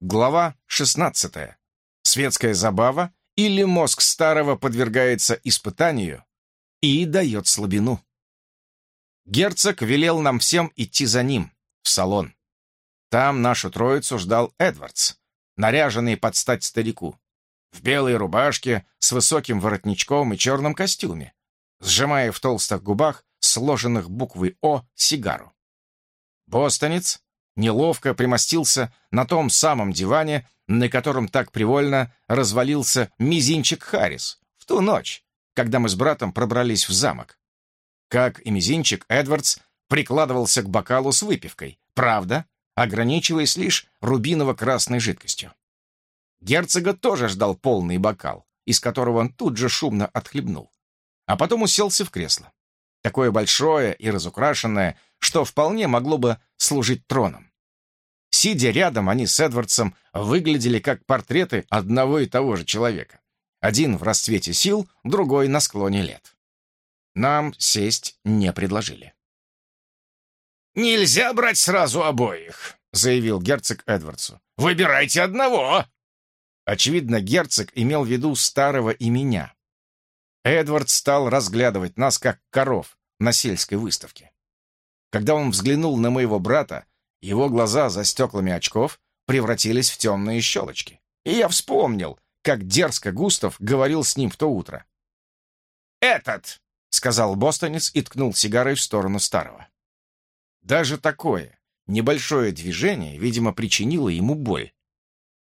Глава 16. Светская забава или мозг старого подвергается испытанию и дает слабину. Герцог велел нам всем идти за ним, в салон. Там нашу троицу ждал Эдвардс, наряженный под стать старику, в белой рубашке с высоким воротничком и черном костюме, сжимая в толстых губах сложенных буквы «О» сигару. Бостонец неловко примостился на том самом диване, на котором так привольно развалился мизинчик Харрис в ту ночь, когда мы с братом пробрались в замок. Как и мизинчик, Эдвардс прикладывался к бокалу с выпивкой, правда, ограничиваясь лишь рубиново-красной жидкостью. Герцога тоже ждал полный бокал, из которого он тут же шумно отхлебнул, а потом уселся в кресло. Такое большое и разукрашенное, что вполне могло бы служить троном. Сидя рядом, они с Эдвардсом выглядели как портреты одного и того же человека. Один в расцвете сил, другой на склоне лет. Нам сесть не предложили. «Нельзя брать сразу обоих», — заявил герцог Эдвардсу. «Выбирайте одного!» Очевидно, герцог имел в виду старого и меня. Эдвард стал разглядывать нас, как коров на сельской выставке. Когда он взглянул на моего брата, его глаза за стеклами очков превратились в темные щелочки. И я вспомнил, как дерзко Густав говорил с ним в то утро. «Этот!» — сказал бостонец и ткнул сигарой в сторону старого. Даже такое небольшое движение, видимо, причинило ему боль.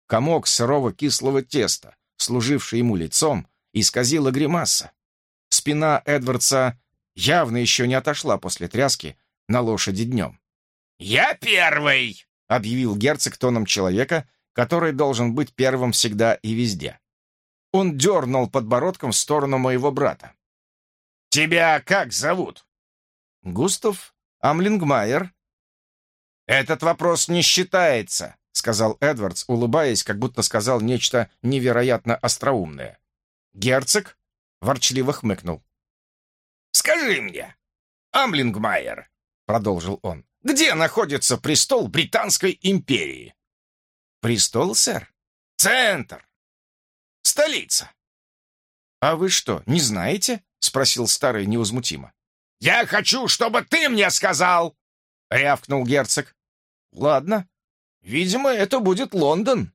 Комок сырого кислого теста, служивший ему лицом, исказила гримаса. Спина Эдвардса явно еще не отошла после тряски на лошади днем. «Я первый!» — объявил герцог тоном человека, который должен быть первым всегда и везде. Он дернул подбородком в сторону моего брата. «Тебя как зовут?» «Густав Амлингмайер». «Этот вопрос не считается», — сказал Эдвардс, улыбаясь, как будто сказал нечто невероятно остроумное. Герцог ворчливо хмыкнул. «Скажи мне, Амлингмайер», — продолжил он, — «где находится престол Британской империи?» «Престол, сэр?» «Центр. Столица». «А вы что, не знаете?» — спросил старый невозмутимо. «Я хочу, чтобы ты мне сказал!» — рявкнул герцог. «Ладно. Видимо, это будет Лондон».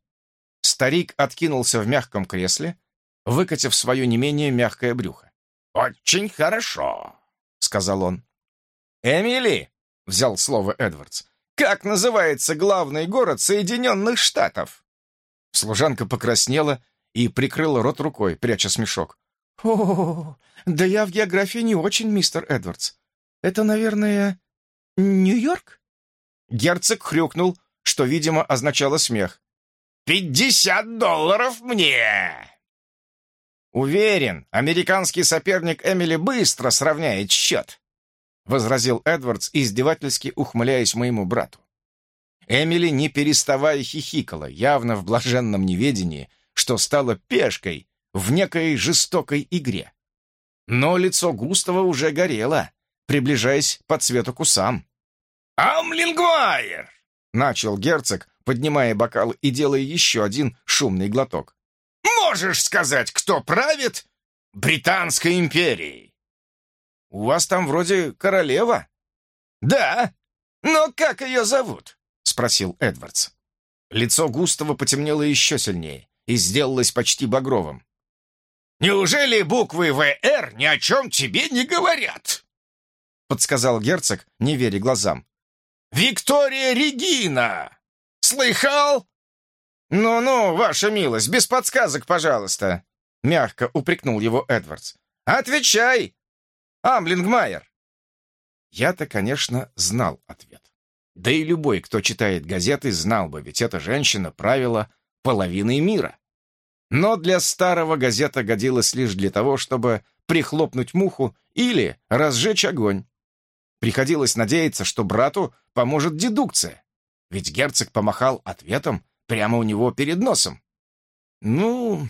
Старик откинулся в мягком кресле, выкатив свое не менее мягкое брюхо. «Очень хорошо», — сказал он. «Эмили», — взял слово Эдвардс, — «как называется главный город Соединенных Штатов?» Служанка покраснела и прикрыла рот рукой, пряча смешок. «О, да я в географии не очень, мистер Эдвардс. Это, наверное, Нью-Йорк?» Герцог хрюкнул, что, видимо, означало смех. «Пятьдесят долларов мне!» «Уверен, американский соперник Эмили быстро сравняет счет», — возразил Эдвардс, издевательски ухмыляясь моему брату. Эмили, не переставая, хихикала, явно в блаженном неведении, что стала пешкой в некой жестокой игре. Но лицо Густава уже горело, приближаясь по цвету к усам. «Амлингвайер!» — начал герцог, поднимая бокал и делая еще один шумный глоток. Можешь сказать, кто правит Британской империей?» «У вас там вроде королева?» «Да, но как ее зовут?» — спросил Эдвардс. Лицо Густава потемнело еще сильнее и сделалось почти багровым. «Неужели буквы ВР ни о чем тебе не говорят?» — подсказал герцог, не веря глазам. «Виктория Регина! Слыхал?» «Ну-ну, ваша милость, без подсказок, пожалуйста!» Мягко упрекнул его Эдвардс. «Отвечай, Амблингмайер!» Я-то, конечно, знал ответ. Да и любой, кто читает газеты, знал бы, ведь эта женщина правила половиной мира. Но для старого газета годилась лишь для того, чтобы прихлопнуть муху или разжечь огонь. Приходилось надеяться, что брату поможет дедукция, ведь герцог помахал ответом прямо у него перед носом. «Ну,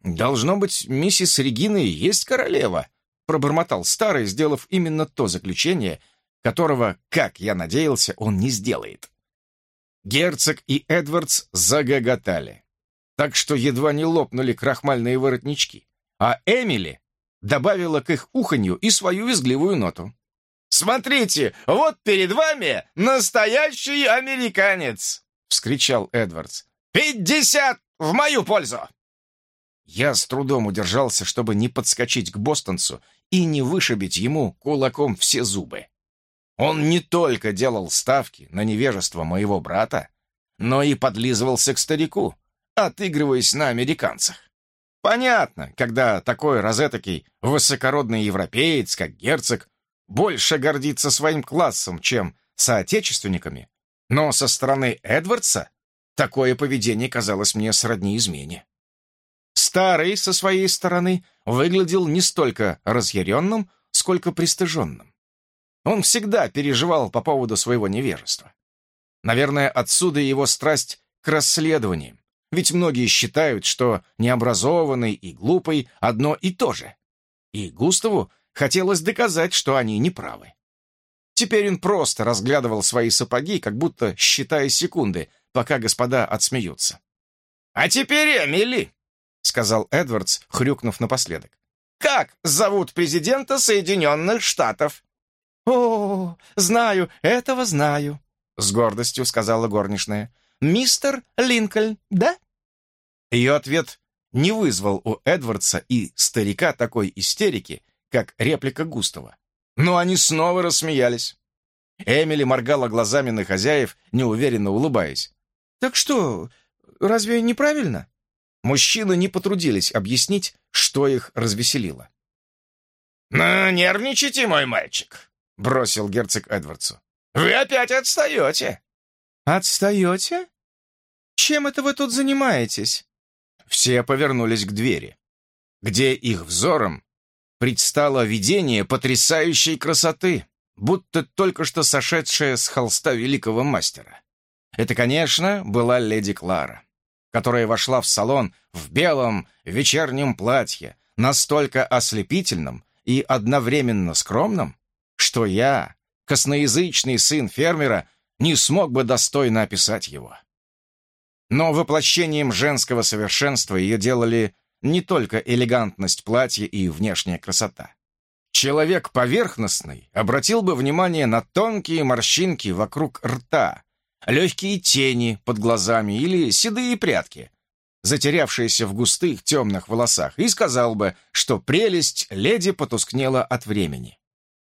должно быть, миссис Регина и есть королева», пробормотал старый, сделав именно то заключение, которого, как я надеялся, он не сделает. Герцог и Эдвардс загоготали, так что едва не лопнули крахмальные воротнички, а Эмили добавила к их уханью и свою визгливую ноту. «Смотрите, вот перед вами настоящий американец!» — вскричал Эдвардс. «Пятьдесят в мою пользу!» Я с трудом удержался, чтобы не подскочить к бостонцу и не вышибить ему кулаком все зубы. Он не только делал ставки на невежество моего брата, но и подлизывался к старику, отыгрываясь на американцах. Понятно, когда такой розетокий высокородный европеец, как герцог, больше гордится своим классом, чем соотечественниками, но со стороны Эдвардса такое поведение казалось мне сродни измене. Старый, со своей стороны, выглядел не столько разъяренным, сколько пристыженным. Он всегда переживал по поводу своего невежества. Наверное, отсюда его страсть к расследованиям, ведь многие считают, что необразованный и глупый одно и то же. И Густаву хотелось доказать, что они неправы. Теперь он просто разглядывал свои сапоги, как будто считая секунды, пока господа отсмеются. «А теперь Эмили!» Сказал Эдвардс, хрюкнув напоследок. «Как зовут президента Соединенных Штатов?» «О, знаю, этого знаю», — с гордостью сказала горничная. «Мистер Линкольн, да?» Ее ответ не вызвал у Эдвардса и старика такой истерики, как реплика Густава. Но они снова рассмеялись. Эмили моргала глазами на хозяев, неуверенно улыбаясь. «Так что, разве неправильно?» Мужчины не потрудились объяснить, что их развеселило. «Ну, нервничайте, мой мальчик», — бросил герцог Эдвардсу. «Вы опять отстаете». «Отстаете? Чем это вы тут занимаетесь?» Все повернулись к двери, где их взором предстало видение потрясающей красоты, будто только что сошедшее с холста великого мастера. Это, конечно, была леди Клара которая вошла в салон в белом вечернем платье, настолько ослепительном и одновременно скромном, что я, косноязычный сын фермера, не смог бы достойно описать его. Но воплощением женского совершенства ее делали не только элегантность платья и внешняя красота. Человек поверхностный обратил бы внимание на тонкие морщинки вокруг рта, легкие тени под глазами или седые прядки, затерявшиеся в густых темных волосах, и сказал бы, что прелесть леди потускнела от времени.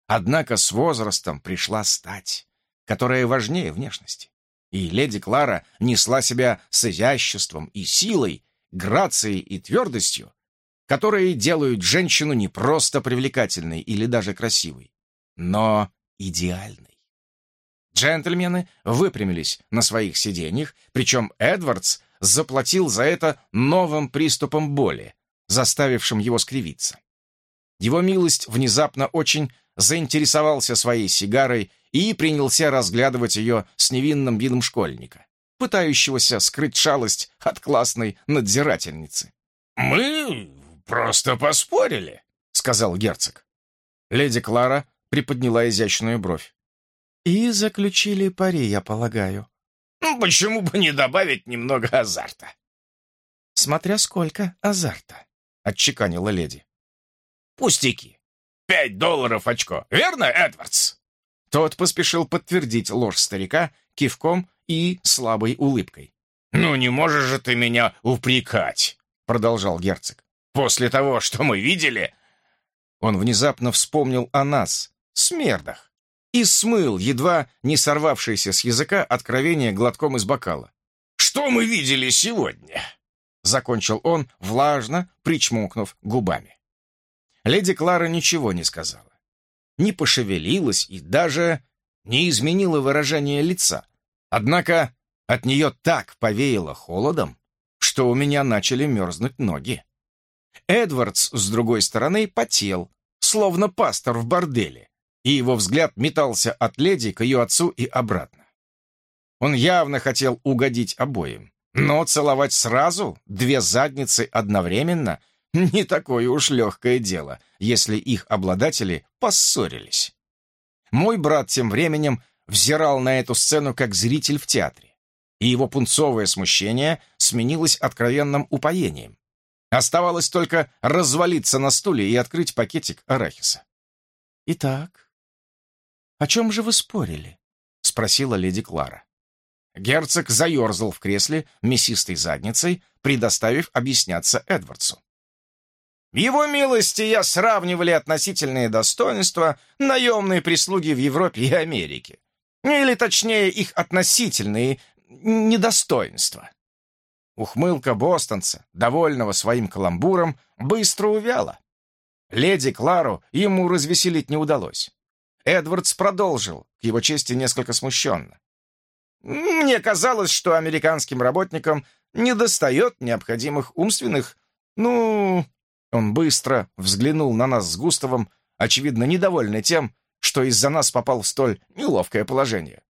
Однако с возрастом пришла стать, которая важнее внешности. И леди Клара несла себя с изяществом и силой, грацией и твердостью, которые делают женщину не просто привлекательной или даже красивой, но идеальной. Джентльмены выпрямились на своих сиденьях, причем Эдвардс заплатил за это новым приступом боли, заставившим его скривиться. Его милость внезапно очень заинтересовался своей сигарой и принялся разглядывать ее с невинным видом школьника, пытающегося скрыть шалость от классной надзирательницы. «Мы просто поспорили», — сказал герцог. Леди Клара приподняла изящную бровь. «И заключили пари, я полагаю». Ну, «Почему бы не добавить немного азарта?» «Смотря сколько азарта», — отчеканила леди. «Пустяки. Пять долларов очко, верно, Эдвардс?» Тот поспешил подтвердить ложь старика кивком и слабой улыбкой. «Ну не можешь же ты меня упрекать», — продолжал герцог. «После того, что мы видели...» Он внезапно вспомнил о нас, смердах и смыл, едва не сорвавшееся с языка откровение глотком из бокала. «Что мы видели сегодня?» Закончил он, влажно причмокнув губами. Леди Клара ничего не сказала. Не пошевелилась и даже не изменила выражение лица. Однако от нее так повеяло холодом, что у меня начали мерзнуть ноги. Эдвардс, с другой стороны, потел, словно пастор в борделе, и его взгляд метался от леди к ее отцу и обратно. Он явно хотел угодить обоим, но целовать сразу две задницы одновременно — не такое уж легкое дело, если их обладатели поссорились. Мой брат тем временем взирал на эту сцену как зритель в театре. и его пунцовое смущение сменилось откровенным упоением. Оставалось только развалиться на стуле и открыть пакетик арахиса. «Итак, о чем же вы спорили?» — спросила леди Клара. Герцог заерзал в кресле мясистой задницей, предоставив объясняться Эдвардсу. Его милости я сравнивали относительные достоинства наемной прислуги в Европе и Америке. Или, точнее, их относительные недостоинства. Ухмылка бостонца, довольного своим каламбуром, быстро увяла. Леди Клару ему развеселить не удалось. Эдвардс продолжил, к его чести несколько смущенно. «Мне казалось, что американским работникам недостает необходимых умственных, ну...» Он быстро взглянул на нас с Густавом, очевидно, недовольный тем, что из-за нас попал в столь неловкое положение.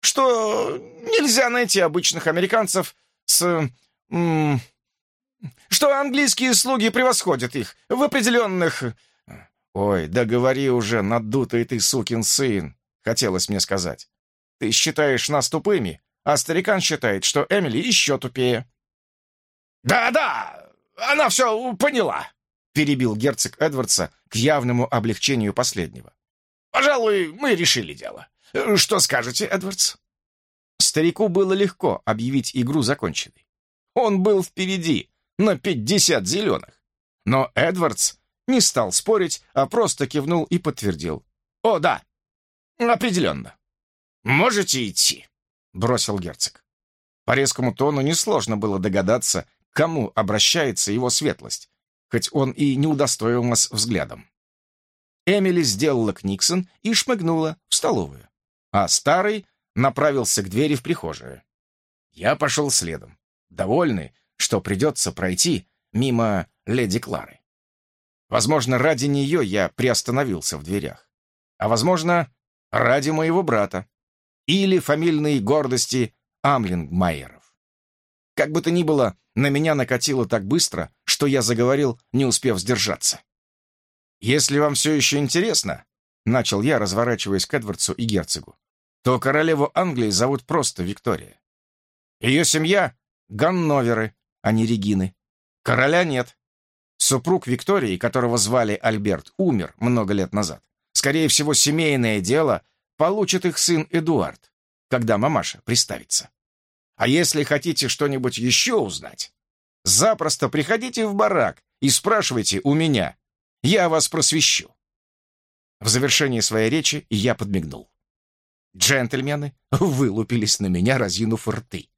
«Что нельзя найти обычных американцев с... М что английские слуги превосходят их в определенных «Ой, да говори уже, надутый ты сукин сын!» — хотелось мне сказать. «Ты считаешь нас тупыми, а старикан считает, что Эмили еще тупее». «Да-да, она все поняла!» — перебил герцог Эдвардса к явному облегчению последнего. «Пожалуй, мы решили дело. Что скажете, Эдвардс?» Старику было легко объявить игру законченной. Он был впереди, на пятьдесят зеленых. Но Эдвардс не стал спорить, а просто кивнул и подтвердил. «О, да, определенно. Можете идти», — бросил герцог. По резкому тону несложно было догадаться, к кому обращается его светлость, хоть он и не удостоил нас взглядом. Эмили сделала книксон и шмыгнула в столовую, а старый направился к двери в прихожую. Я пошел следом, довольный, что придется пройти мимо леди Клары. Возможно, ради нее я приостановился в дверях. А возможно, ради моего брата. Или фамильной гордости Амлингмайеров. Как бы то ни было, на меня накатило так быстро, что я заговорил, не успев сдержаться. «Если вам все еще интересно», — начал я, разворачиваясь к Эдвардсу и герцогу, то королеву Англии зовут просто Виктория. Ее семья — Ганноверы, а не Регины. Короля нет, Супруг Виктории, которого звали Альберт, умер много лет назад. Скорее всего, семейное дело получит их сын Эдуард, когда мамаша приставится. А если хотите что-нибудь еще узнать, запросто приходите в барак и спрашивайте у меня. Я вас просвещу. В завершении своей речи я подмигнул. Джентльмены вылупились на меня, разинув рты.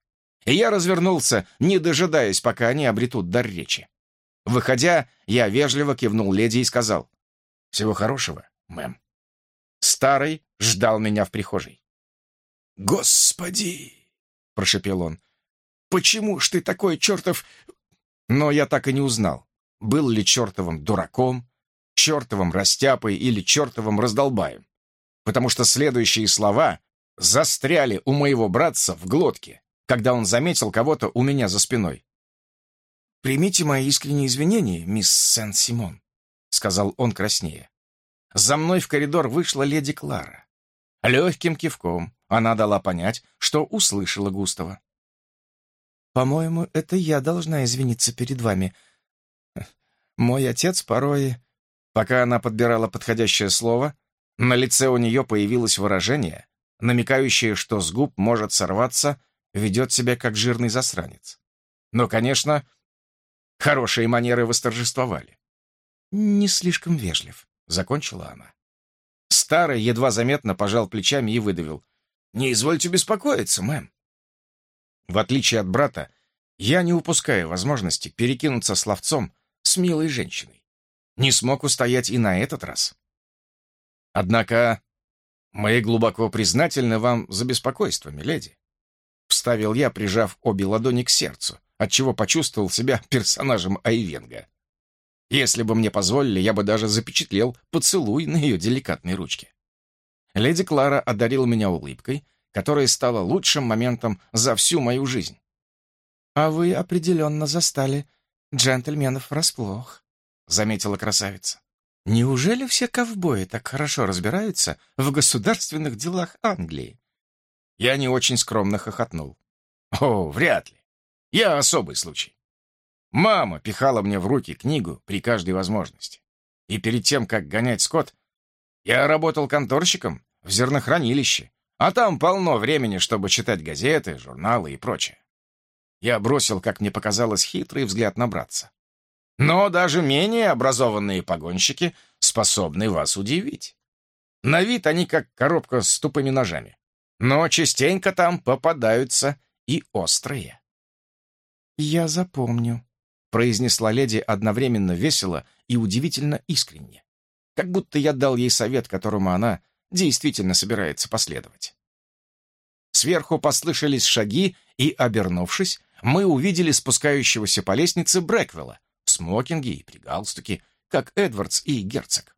И я развернулся, не дожидаясь, пока они обретут дар речи. Выходя, я вежливо кивнул леди и сказал «Всего хорошего, мэм». Старый ждал меня в прихожей. «Господи!» — прошепел он. «Почему ж ты такой чертов...» Но я так и не узнал, был ли чертовым дураком, чертовым растяпой или чертовым раздолбаем, потому что следующие слова застряли у моего братца в глотке, когда он заметил кого-то у меня за спиной. «Примите мои искренние извинения, мисс Сен-Симон», — сказал он краснее. За мной в коридор вышла леди Клара. Легким кивком она дала понять, что услышала Густава. «По-моему, это я должна извиниться перед вами. Мой отец порой...» Пока она подбирала подходящее слово, на лице у нее появилось выражение, намекающее, что с губ может сорваться, ведет себя как жирный засранец. Но, конечно, Хорошие манеры восторжествовали. «Не слишком вежлив», — закончила она. Старый едва заметно пожал плечами и выдавил. «Не извольте беспокоиться, мэм». В отличие от брата, я не упускаю возможности перекинуться словцом с милой женщиной. Не смог устоять и на этот раз. Однако мы глубоко признательны вам за беспокойство, миледи. Вставил я, прижав обе ладони к сердцу, отчего почувствовал себя персонажем Айвенга. Если бы мне позволили, я бы даже запечатлел поцелуй на ее деликатной ручке. Леди Клара одарила меня улыбкой, которая стала лучшим моментом за всю мою жизнь. «А вы определенно застали джентльменов врасплох», — заметила красавица. «Неужели все ковбои так хорошо разбираются в государственных делах Англии?» Я не очень скромно хохотнул. О, вряд ли. Я особый случай. Мама пихала мне в руки книгу при каждой возможности. И перед тем, как гонять скот, я работал конторщиком в зернохранилище, а там полно времени, чтобы читать газеты, журналы и прочее. Я бросил, как мне показалось, хитрый взгляд на братца. Но даже менее образованные погонщики способны вас удивить. На вид они как коробка с тупыми ножами. Но частенько там попадаются и острые. «Я запомню», — произнесла леди одновременно весело и удивительно искренне. Как будто я дал ей совет, которому она действительно собирается последовать. Сверху послышались шаги, и, обернувшись, мы увидели спускающегося по лестнице Брэквелла в смокинге и при галстуке, как Эдвардс и герцог.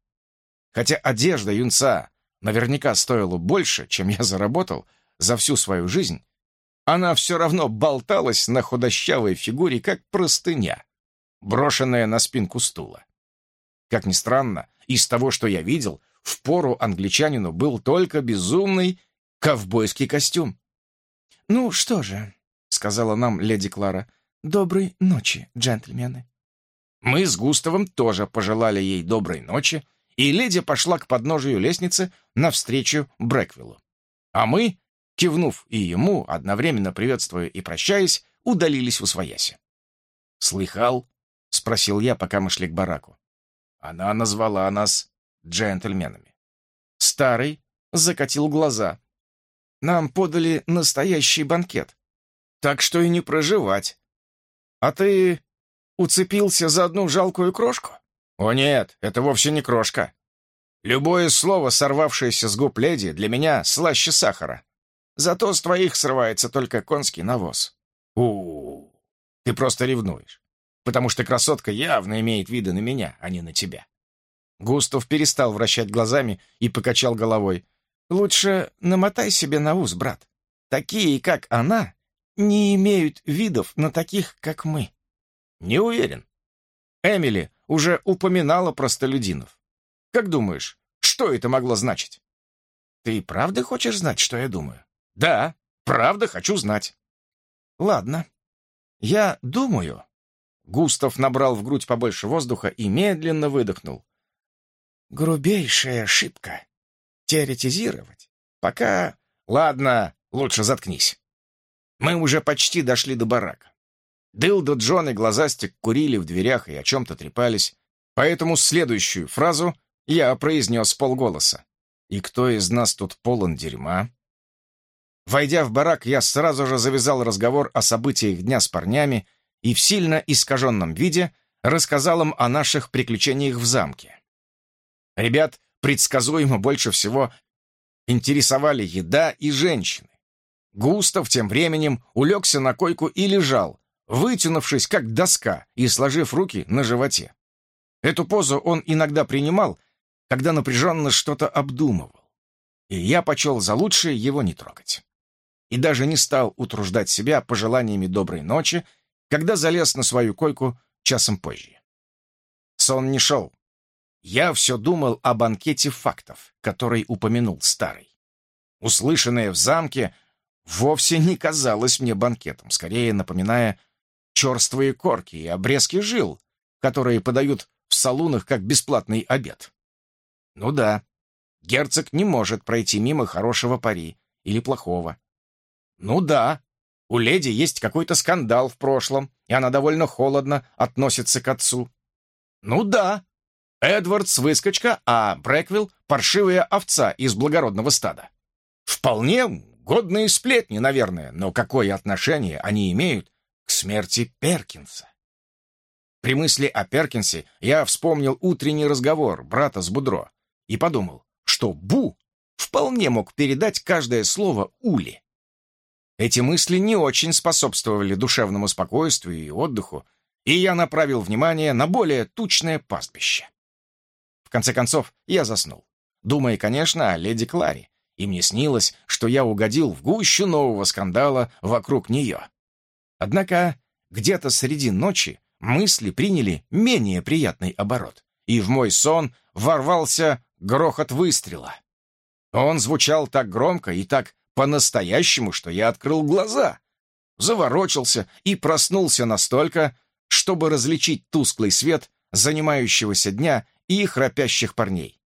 Хотя одежда юнца наверняка стоила больше, чем я заработал за всю свою жизнь, она все равно болталась на худощавой фигуре, как простыня, брошенная на спинку стула. Как ни странно, из того, что я видел, в пору англичанину был только безумный ковбойский костюм. «Ну что же», — сказала нам леди Клара, — «доброй ночи, джентльмены». Мы с Густавом тоже пожелали ей доброй ночи, и леди пошла к подножию лестницы навстречу Брэквиллу. А мы, кивнув и ему, одновременно приветствуя и прощаясь, удалились в усвояси. «Слыхал?» — спросил я, пока мы шли к бараку. Она назвала нас джентльменами. Старый закатил глаза. Нам подали настоящий банкет, так что и не проживать. А ты уцепился за одну жалкую крошку? О нет, это вовсе не крошка. Любое слово, сорвавшееся с губ леди, для меня слаще сахара. Зато с твоих срывается только конский навоз. у у, -у. Ты просто ревнуешь, потому что красотка явно имеет виды на меня, а не на тебя. Густав перестал вращать глазами и покачал головой. «Лучше намотай себе на ус, брат. Такие, как она, не имеют видов на таких, как мы». «Не уверен. Эмили уже упоминала простолюдинов. Как думаешь, что это могло значить?» «Ты правда хочешь знать, что я думаю?» «Да, правда хочу знать». «Ладно. Я думаю...» Густав набрал в грудь побольше воздуха и медленно выдохнул. «Грубейшая ошибка. Теоретизировать. Пока... Ладно, лучше заткнись. Мы уже почти дошли до барака. Дылда Джон и Глазастик курили в дверях и о чем-то трепались, поэтому следующую фразу я произнес полголоса. «И кто из нас тут полон дерьма?» Войдя в барак, я сразу же завязал разговор о событиях дня с парнями и в сильно искаженном виде рассказал им о наших приключениях в замке. Ребят предсказуемо больше всего интересовали еда и женщины. Густав тем временем улегся на койку и лежал, вытянувшись как доска и сложив руки на животе. Эту позу он иногда принимал, когда напряженно что-то обдумывал. И я почел за лучшее его не трогать и даже не стал утруждать себя пожеланиями доброй ночи, когда залез на свою койку часом позже. Сон не шел. Я все думал о банкете фактов, который упомянул старый. Услышанное в замке вовсе не казалось мне банкетом, скорее напоминая черствые корки и обрезки жил, которые подают в салунах как бесплатный обед. Ну да, герцог не может пройти мимо хорошего пари или плохого. Ну да, у леди есть какой-то скандал в прошлом, и она довольно холодно относится к отцу. Ну да, Эдвардс выскочка, а Брэквилл — паршивая овца из благородного стада. Вполне годные сплетни, наверное, но какое отношение они имеют к смерти Перкинса? При мысли о Перкинсе я вспомнил утренний разговор брата с Будро и подумал, что Бу вполне мог передать каждое слово Ули. Эти мысли не очень способствовали душевному спокойствию и отдыху, и я направил внимание на более тучное пастбище. В конце концов, я заснул, думая, конечно, о леди Кларе, и мне снилось, что я угодил в гущу нового скандала вокруг нее. Однако где-то среди ночи мысли приняли менее приятный оборот, и в мой сон ворвался грохот выстрела. Он звучал так громко и так по-настоящему, что я открыл глаза. заворочился и проснулся настолько, чтобы различить тусклый свет занимающегося дня и храпящих парней.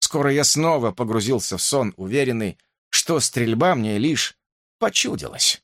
Скоро я снова погрузился в сон, уверенный, что стрельба мне лишь почудилась.